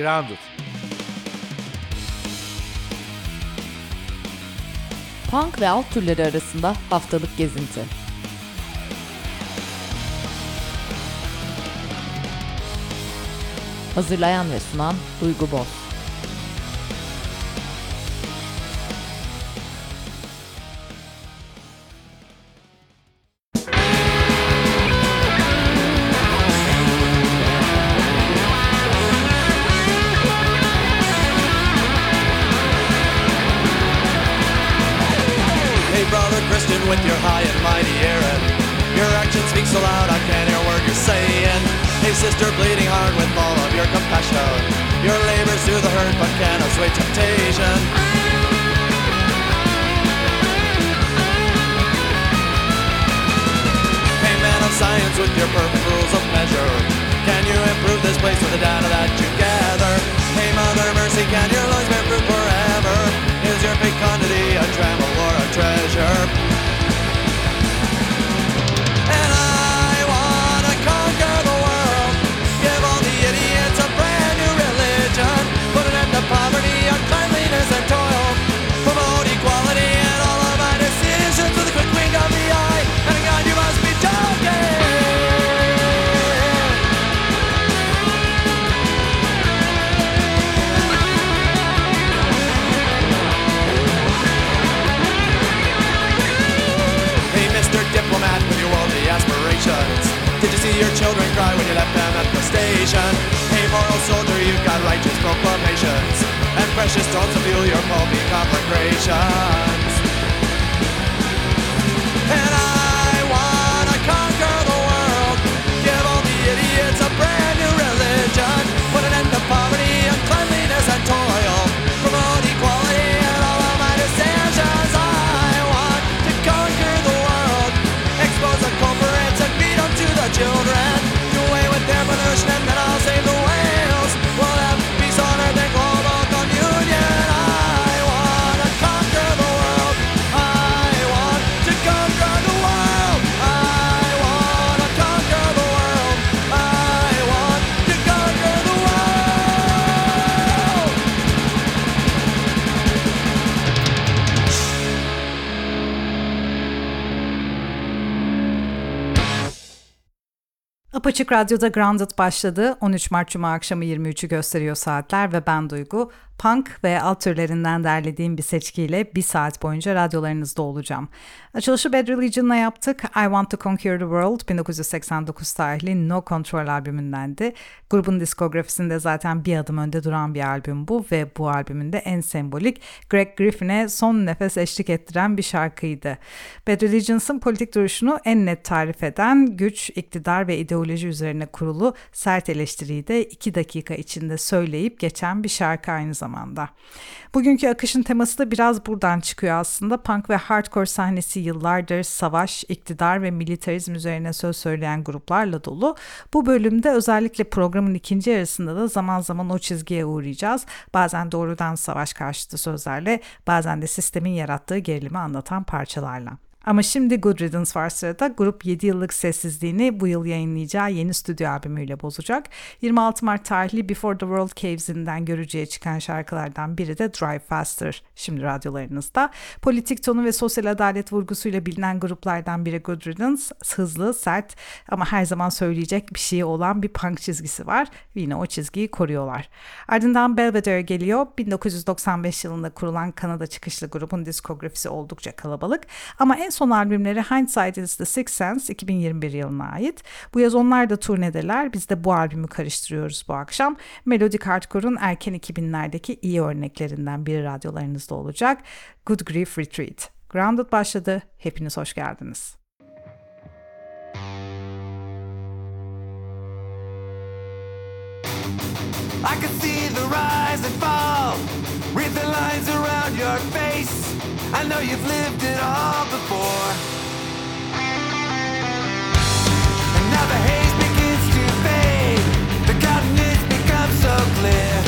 Grounded. Punk ve alt türleri arasında haftalık gezinti. Hazırlayan ve sunan Duygu Boz. See your children cry when you left them at the station? Hey, moral soldier, you've got righteous proclamations. And precious stones to fuel your pulpy conflagrations. And I children. Do away with their pollution and then Apaçık Radyo'da Grounded başladı. 13 Mart Cuma akşamı 23'ü gösteriyor saatler ve ben Duygu. Punk ve alt türlerinden derlediğim bir seçkiyle bir saat boyunca radyolarınızda olacağım. Açılışı Bad Religion'la yaptık. I Want to Conquer the World 1989 tarihli No Control albümündendi. Grubun diskografisinde zaten bir adım önde duran bir albüm bu ve bu albümün de en sembolik Greg Griffin'e son nefes eşlik ettiren bir şarkıydı. Bad Religions'ın politik duruşunu en net tarif eden güç, iktidar ve ideoloji üzerine kurulu sert eleştiriyi de iki dakika içinde söyleyip geçen bir şarkı aynı zamanda. Bugünkü akışın teması da biraz buradan çıkıyor aslında. Punk ve hardcore sahnesi yıllardır savaş, iktidar ve militarizm üzerine söz söyleyen gruplarla dolu. Bu bölümde özellikle programın ikinci yarısında da zaman zaman o çizgiye uğrayacağız. Bazen doğrudan savaş karşıtı sözlerle, bazen de sistemin yarattığı gerilimi anlatan parçalarla. Ama şimdi Good Riddance var sırada. Grup 7 yıllık sessizliğini bu yıl yayınlayacağı yeni stüdyo albümüyle bozacak. 26 Mart tarihli Before the World Caves'inden görücüye çıkan şarkılardan biri de Drive Faster. Şimdi radyolarınızda. Politik tonu ve sosyal adalet vurgusuyla bilinen gruplardan biri Good Riddance. Hızlı, sert ama her zaman söyleyecek bir şey olan bir punk çizgisi var. Yine o çizgiyi koruyorlar. Ardından Belvedere geliyor. 1995 yılında kurulan Kanada çıkışlı grubun diskografisi oldukça kalabalık. Ama en son albümleri Hindsight is the Sixth Sense 2021 yılına ait. Bu yaz onlar da turnedeler. Biz de bu albümü karıştırıyoruz bu akşam. Melodic Hardcore'un erken 2000'lerdeki iyi örneklerinden biri radyolarınızda olacak. Good Grief Retreat. Grounded başladı. Hepiniz hoş geldiniz. I can see the rise and fall, the lines around your face. I know you've lived it all before. And now the haze begins to fade. The countenance becomes so clear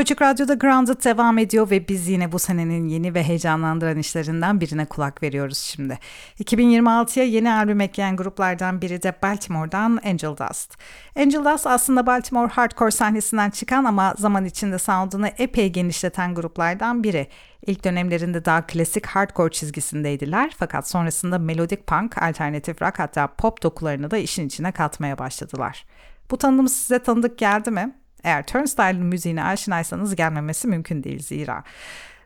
Apaçık Radyo'da Grounded devam ediyor ve biz yine bu senenin yeni ve heyecanlandıran işlerinden birine kulak veriyoruz şimdi. 2026'ya yeni albüm ekleyen gruplardan biri de Baltimore'dan Angel Dust. Angel Dust aslında Baltimore hardcore sahnesinden çıkan ama zaman içinde sound'unu epey genişleten gruplardan biri. İlk dönemlerinde daha klasik hardcore çizgisindeydiler fakat sonrasında melodik punk, alternatif rock hatta pop dokularını da işin içine katmaya başladılar. Bu tanım size tanıdık geldi mi? Eğer Turnstile'ın müziğine aşinaysanız gelmemesi mümkün değil zira.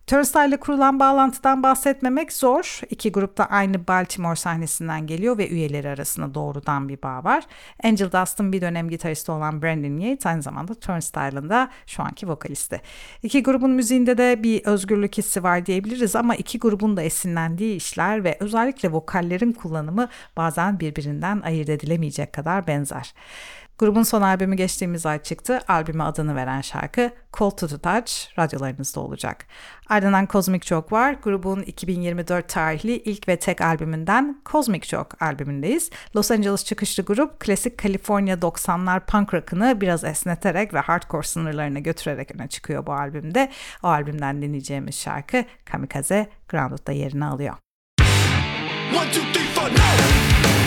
Turnstile ile kurulan bağlantıdan bahsetmemek zor. İki grup da aynı Baltimore sahnesinden geliyor ve üyeleri arasında doğrudan bir bağ var. Angel Dust'ın bir dönem gitaristi olan Brandon Yates aynı zamanda Turnstile'ın da şu anki vokalisti. İki grubun müziğinde de bir özgürlük hissi var diyebiliriz ama iki grubun da esinlendiği işler ve özellikle vokallerin kullanımı bazen birbirinden ayırt edilemeyecek kadar benzer. Grubun son albümü geçtiğimiz ay çıktı. Albüme adını veren şarkı Call to the Touch radyolarınızda olacak. Ardından Cosmic Joke var. Grubun 2024 tarihli ilk ve tek albümünden Cosmic Joke albümündeyiz. Los Angeles çıkışlı grup klasik California 90'lar punk rock'ını biraz esneterek ve hardcore sınırlarına götürerek öne çıkıyor bu albümde. O albümden dinleyeceğimiz şarkı Kamikaze Grounded'da yerini alıyor. One, two, three, four, no!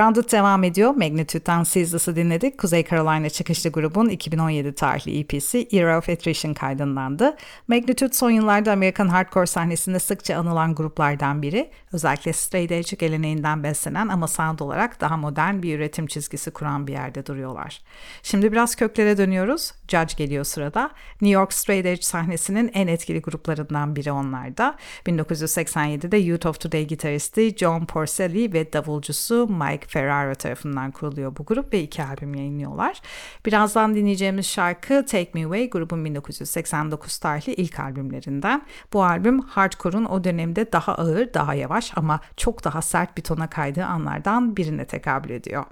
Grounded devam ediyor. Magnitude'dan Ceaseless'ı dinledik. Kuzey Carolina çıkışlı grubun 2017 tarihli EP'si Era of Attrition kaydınlandı. Magnitude son yıllarda Amerikan hardcore sahnesinde sıkça anılan gruplardan biri. Özellikle straight edge geleneğinden beslenen ama sound olarak daha modern bir üretim çizgisi kuran bir yerde duruyorlar. Şimdi biraz köklere dönüyoruz. Judge geliyor sırada. New York straight edge sahnesinin en etkili gruplarından biri onlarda. 1987'de Youth of Today gitaristi John Porcelli ve davulcusu Mike Ferraro tarafından kuruluyor bu grup ve iki albüm yayınlıyorlar. Birazdan dinleyeceğimiz şarkı Take Me Away grubun 1989 tarihli ilk albümlerinden. Bu albüm hardcore'un o dönemde daha ağır, daha yavaş ama çok daha sert bir tona kaydığı anlardan birine tekabül ediyor.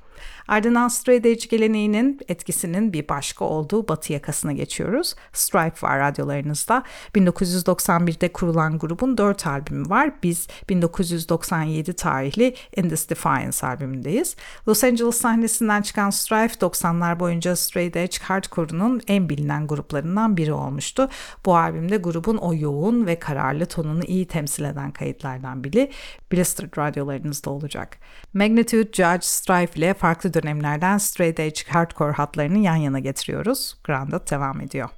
Ardından straight edge geleneğinin etkisinin bir başka olduğu batı yakasına geçiyoruz. Stripe var radyolarınızda. 1991'de kurulan grubun 4 albümü var. Biz 1997 tarihli In This Defiance albümündeyiz. Los Angeles sahnesinden çıkan Strife 90'lar boyunca straight edge hardcore'unun en bilinen gruplarından biri olmuştu. Bu albümde grubun o yoğun ve kararlı tonunu iyi temsil eden kayıtlardan biri Blistered radyolarınızda olacak. Magnitude, Judge, Strife ile farklı dönemlerden straight edge hardcore hatlarını yan yana getiriyoruz. Grounded devam ediyor.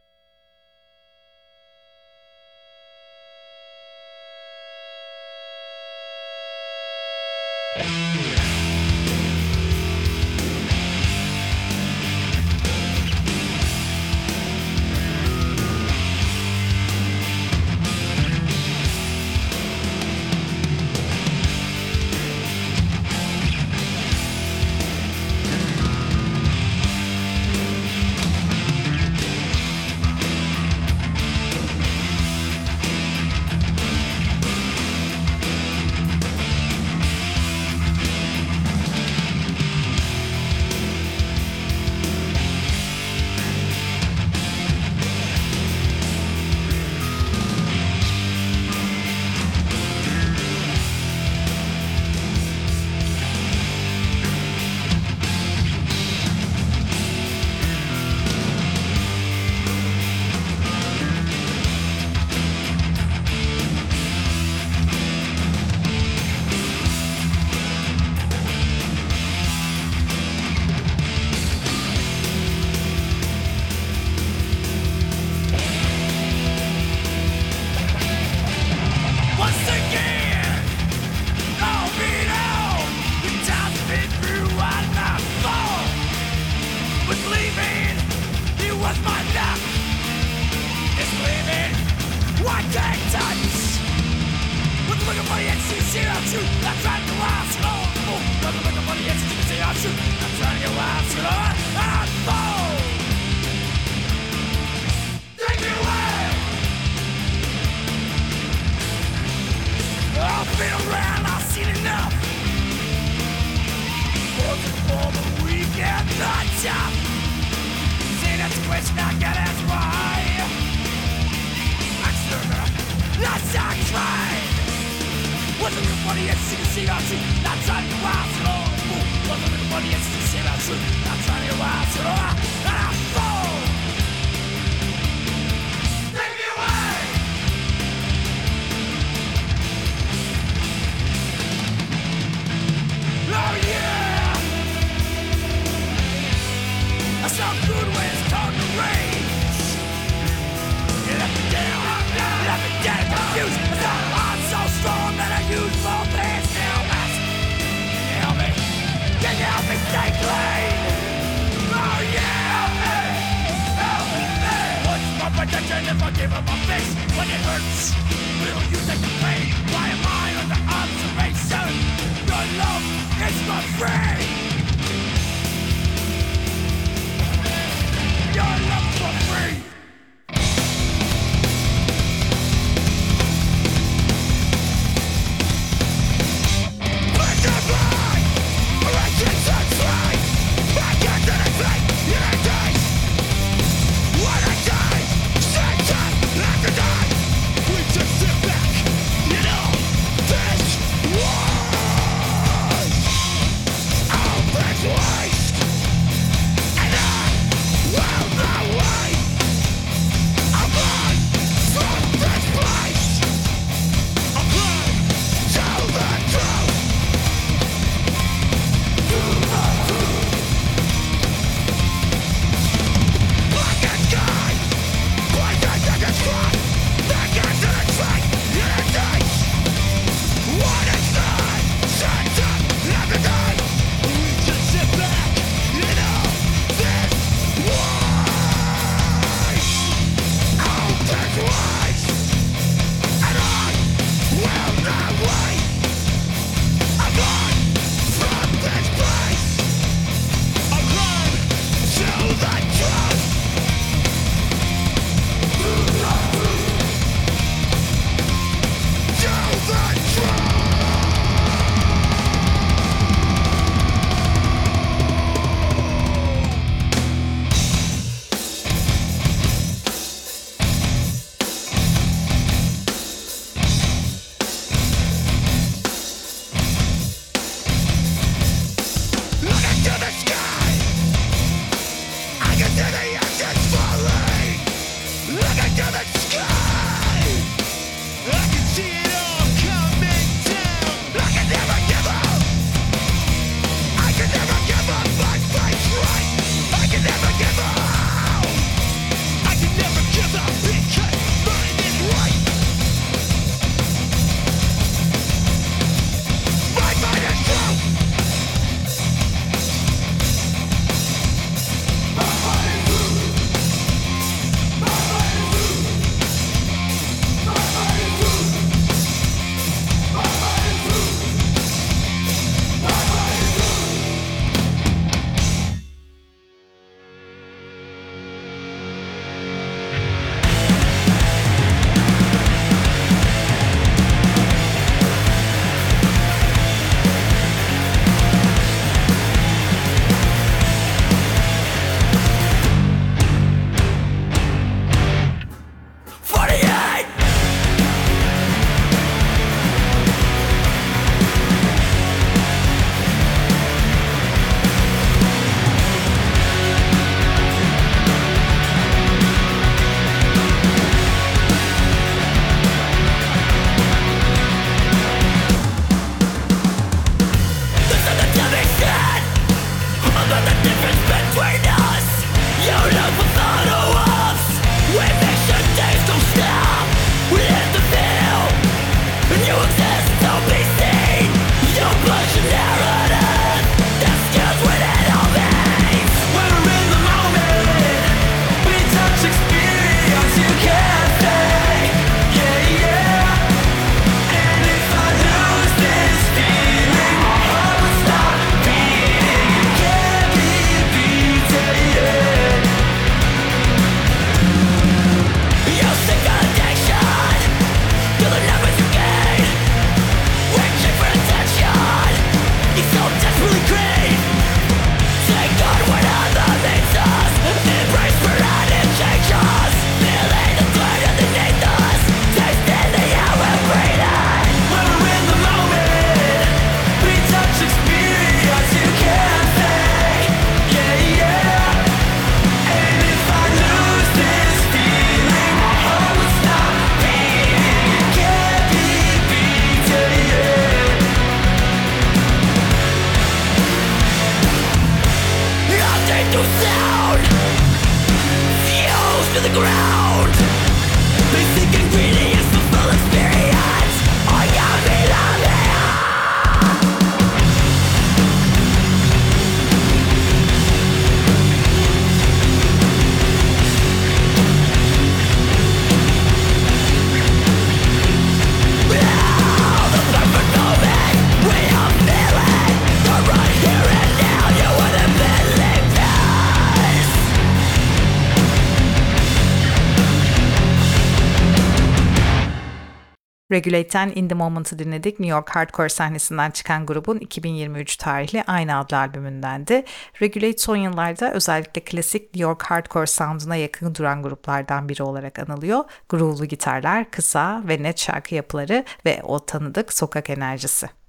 Regulate'ten In The Moment'ı dinledik. New York hardcore sahnesinden çıkan grubun 2023 tarihli aynı adlı albümündendi. Regulate son yıllarda özellikle klasik New York hardcore sound'una yakın duran gruplardan biri olarak anılıyor. Groove'lu gitarlar, kısa ve net şarkı yapıları ve o tanıdık sokak enerjisi.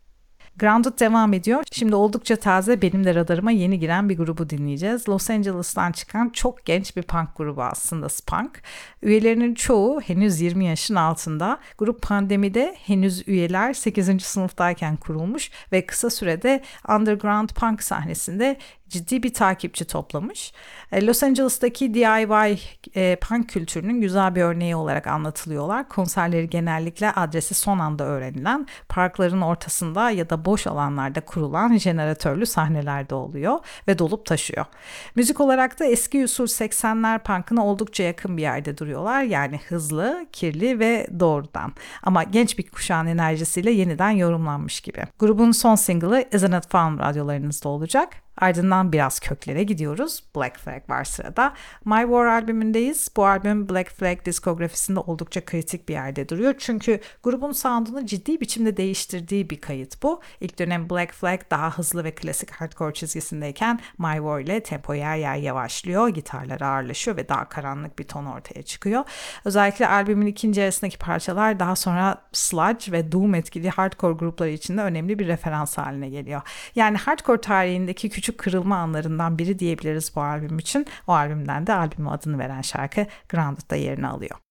Grounded devam ediyor. Şimdi oldukça taze benim de radarıma yeni giren bir grubu dinleyeceğiz. Los Angeles'tan çıkan çok genç bir punk grubu aslında Spunk. Üyelerinin çoğu henüz 20 yaşın altında. Grup pandemide henüz üyeler 8. sınıftayken kurulmuş ve kısa sürede underground punk sahnesinde ciddi bir takipçi toplamış. E, Los Angeles'taki DIY e, punk kültürünün güzel bir örneği olarak anlatılıyorlar. Konserleri genellikle adresi son anda öğrenilen, parkların ortasında ya da boş alanlarda kurulan jeneratörlü sahnelerde oluyor ve dolup taşıyor. Müzik olarak da eski usul 80'ler punk'ına oldukça yakın bir yerde duruyorlar. Yani hızlı, kirli ve doğrudan. Ama genç bir kuşağın enerjisiyle yeniden yorumlanmış gibi. Grubun son single'ı Isn't It Fun radyolarınızda olacak. Ardından biraz köklere gidiyoruz. Black Flag var sırada. My War albümündeyiz. Bu albüm Black Flag diskografisinde oldukça kritik bir yerde duruyor. Çünkü grubun sound'unu ciddi biçimde değiştirdiği bir kayıt bu. İlk dönem Black Flag daha hızlı ve klasik hardcore çizgisindeyken My War ile tempo yer yer yavaşlıyor. Gitarlar ağırlaşıyor ve daha karanlık bir ton ortaya çıkıyor. Özellikle albümün ikinci yarısındaki parçalar daha sonra sludge ve doom etkili hardcore grupları için de önemli bir referans haline geliyor. Yani hardcore tarihindeki küçük kırılma anlarından biri diyebiliriz bu albüm için. O albümden de albümün adını veren şarkı Grounded'da yerini alıyor.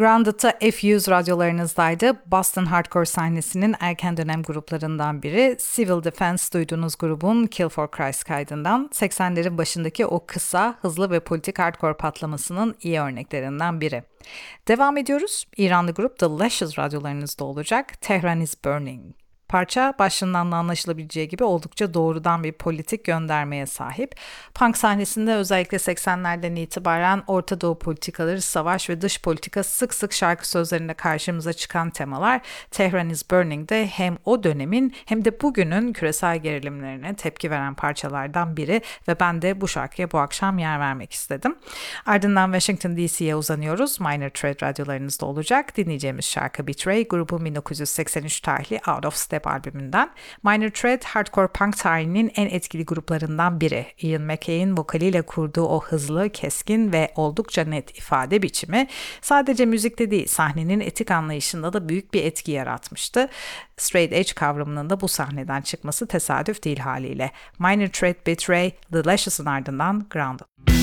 Grounded'da F100 radyolarınızdaydı. Boston Hardcore sahnesinin erken dönem gruplarından biri Civil Defense duyduğunuz grubun Kill for Christ kaydından 80'lerin başındaki o kısa, hızlı ve politik hardcore patlamasının iyi örneklerinden biri. Devam ediyoruz. İranlı grup The Lashes radyolarınızda olacak. Tehran is Burning. Parça başlığından da anlaşılabileceği gibi oldukça doğrudan bir politik göndermeye sahip. Punk sahnesinde özellikle 80'lerden itibaren Orta Doğu politikaları, savaş ve dış politika sık sık şarkı sözlerinde karşımıza çıkan temalar Tehran is Burning'de hem o dönemin hem de bugünün küresel gerilimlerine tepki veren parçalardan biri ve ben de bu şarkıya bu akşam yer vermek istedim. Ardından Washington DC'ye uzanıyoruz. Minor Threat radyolarınızda olacak. Dinleyeceğimiz şarkı Betray grubun 1983 tarihli Out of Step albümünden. Minor Threat hardcore punk tarihinin en etkili gruplarından biri. Ian MacKaye'in vokaliyle kurduğu o hızlı, keskin ve oldukça net ifade biçimi sadece müzikte değil sahnenin etik anlayışında da büyük bir etki yaratmıştı. Straight Edge kavramının da bu sahneden çıkması tesadüf değil haliyle. Minor Threat Betray, The Lashes'ın ardından Grounded.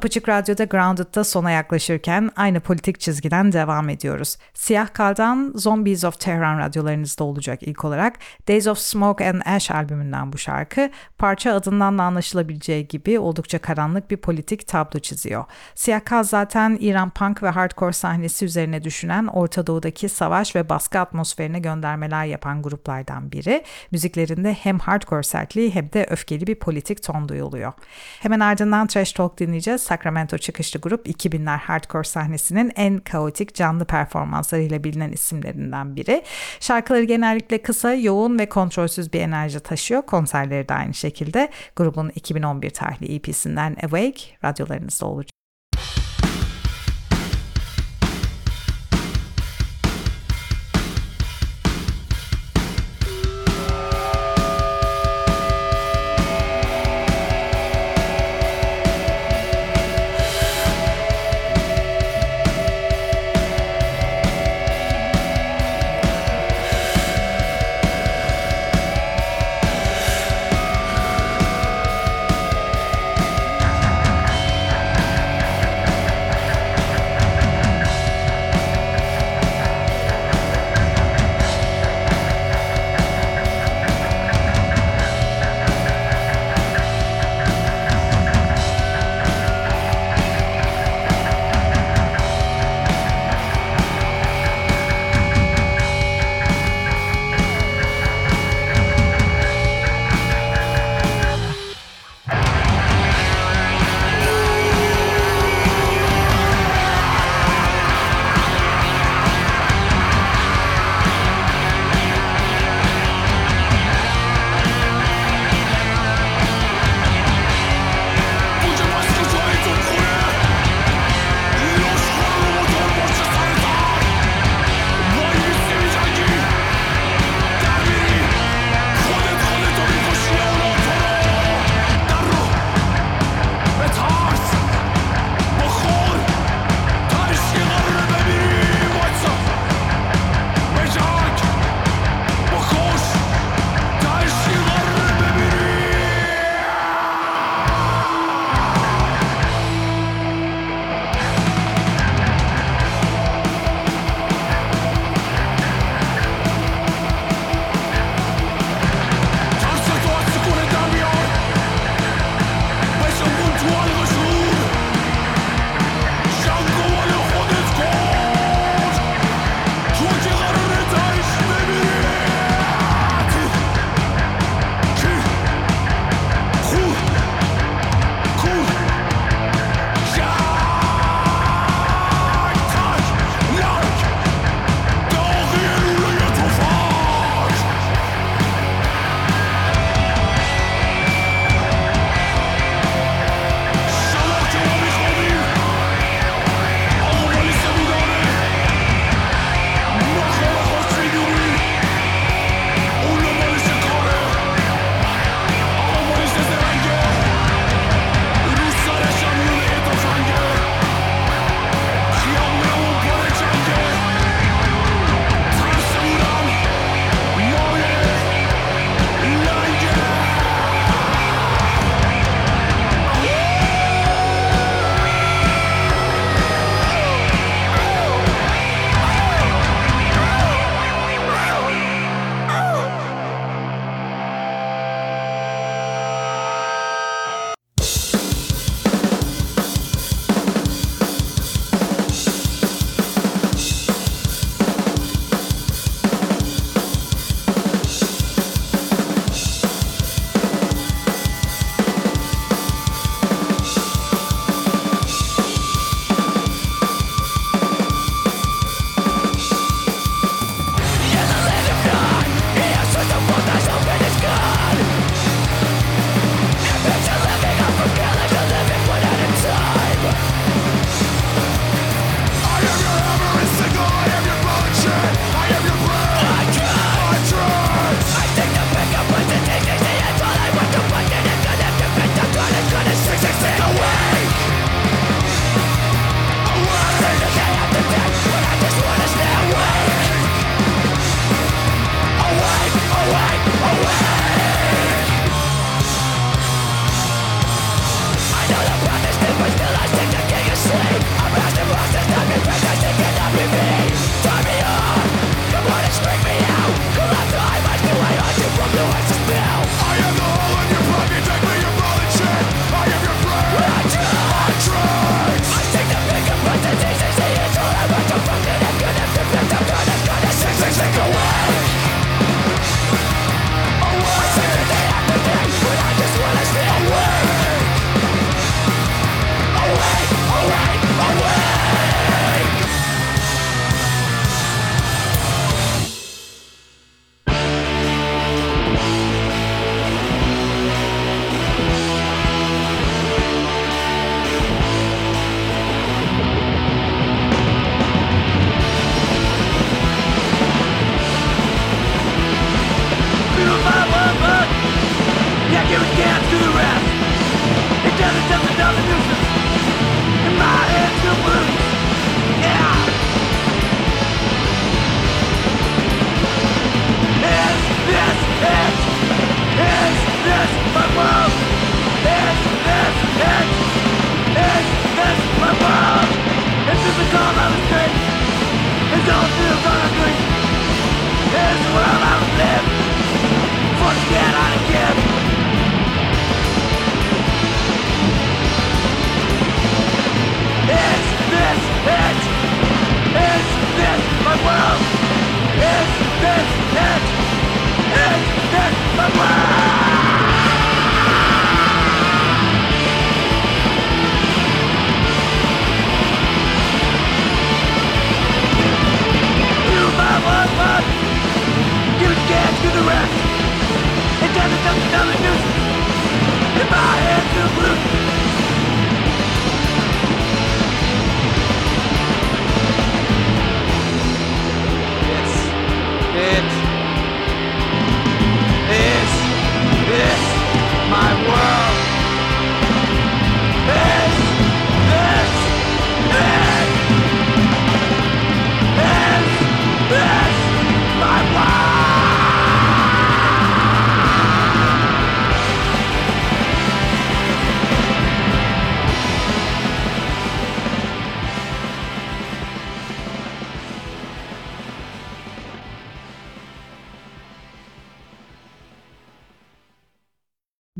Apaçık Radyo'da Grounded'da sona yaklaşırken aynı politik çizgiden devam ediyoruz. Siyah Kal'dan Zombies of Tehran radyolarınızda olacak ilk olarak. Days of Smoke and Ash albümünden bu şarkı. Parça adından da anlaşılabileceği gibi oldukça karanlık bir politik tablo çiziyor. Siyah Kal zaten İran punk ve hardcore sahnesi üzerine düşünen Orta Doğu'daki savaş ve baskı atmosferine göndermeler yapan gruplardan biri. Müziklerinde hem hardcore sertliği hem de öfkeli bir politik ton duyuluyor. Hemen ardından Trash Talk dinleyeceğiz. Sacramento çıkışlı grup 2000'ler hardcore sahnesinin en kaotik canlı performanslarıyla bilinen isimlerinden biri. Şarkıları genellikle kısa, yoğun ve kontrolsüz bir enerji taşıyor. Konserleri de aynı şekilde. Grubun 2011 tarihli EP'sinden Awake radyolarınızda olacak.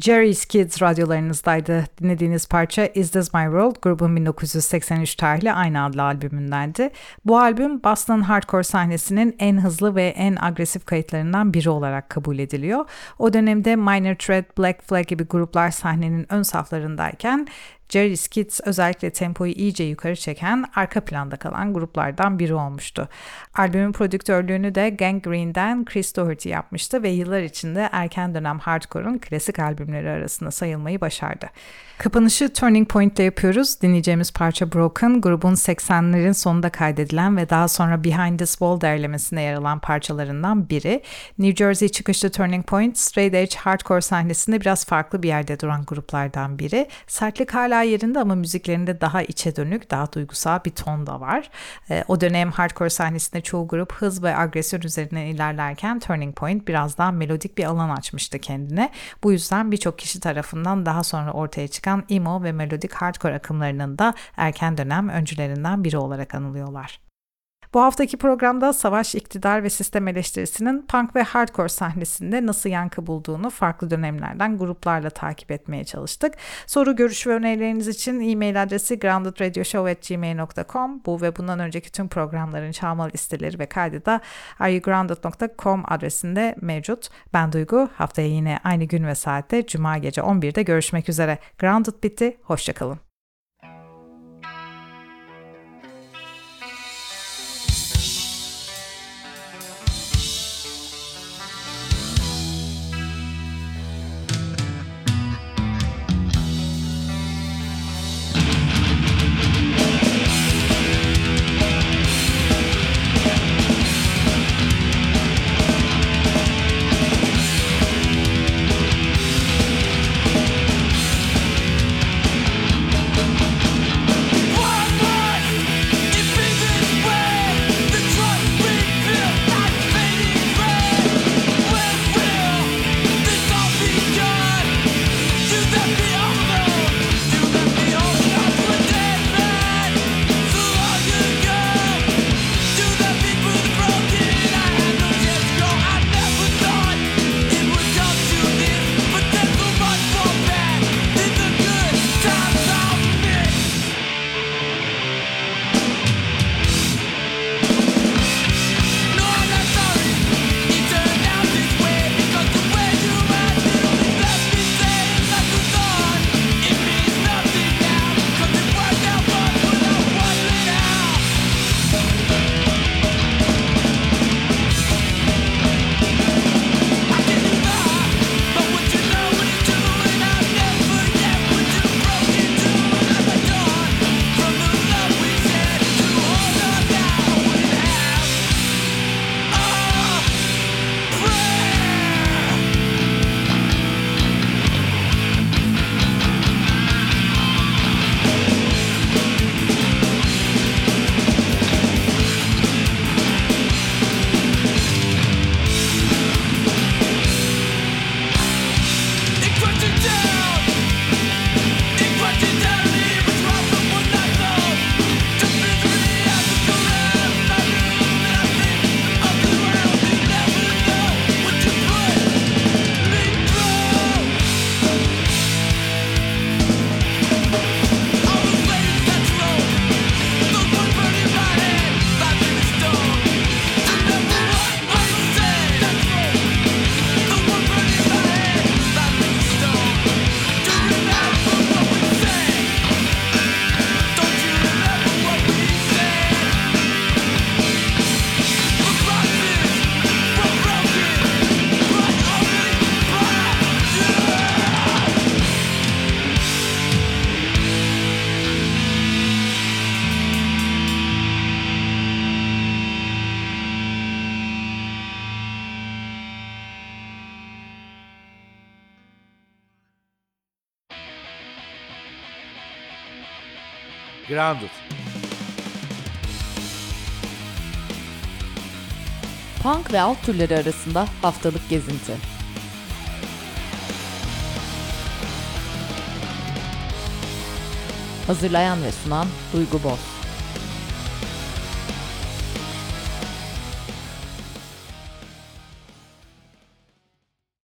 Jerry's Kids radyolarınızdaydı. Dinlediğiniz parça Is This My World grubun 1983 tarihli aynı adlı albümündendi. Bu albüm Boston hardcore sahnesinin en hızlı ve en agresif kayıtlarından biri olarak kabul ediliyor. O dönemde Minor Threat, Black Flag gibi gruplar sahnenin ön saflarındayken Jerry's Kids özellikle tempoyu iyice yukarı çeken arka planda kalan gruplardan biri olmuştu. Albümün prodüktörlüğünü de Gang Green'den Chris Doherty yapmıştı ve yıllar içinde erken dönem hardcore'un klasik albümleri arasında sayılmayı başardı. Kapanışı Turning Point ile yapıyoruz. Dinleyeceğimiz parça Broken, grubun 80'lerin sonunda kaydedilen ve daha sonra Behind This Wall derlemesinde yer alan parçalarından biri. New Jersey çıkışlı Turning Point, straight edge hardcore sahnesinde biraz farklı bir yerde duran gruplardan biri. Sertlik hala yerinde ama müziklerinde daha içe dönük, daha duygusal bir ton da var. Ee, o dönem hardcore sahnesinde çoğu grup hız ve agresyon üzerinden ilerlerken Turning Point biraz daha melodik bir alan açmıştı kendine. Bu yüzden birçok kişi tarafından daha sonra ortaya çıkan emo ve melodik hardcore akımlarının da erken dönem öncülerinden biri olarak anılıyorlar. Bu haftaki programda savaş, iktidar ve sistem eleştirisinin punk ve hardcore sahnesinde nasıl yankı bulduğunu farklı dönemlerden gruplarla takip etmeye çalıştık. Soru, görüş ve önerileriniz için e-mail adresi groundedradioshow.gmail.com Bu ve bundan önceki tüm programların çalma listeleri ve kaydı da areyougrounded.com adresinde mevcut. Ben Duygu. Haftaya yine aynı gün ve saatte Cuma gece 11'de görüşmek üzere. Grounded bitti. Hoşçakalın. Ve alt türleri arasında haftalık gezinti. Hazırlayan ve sunan Duygu Boz.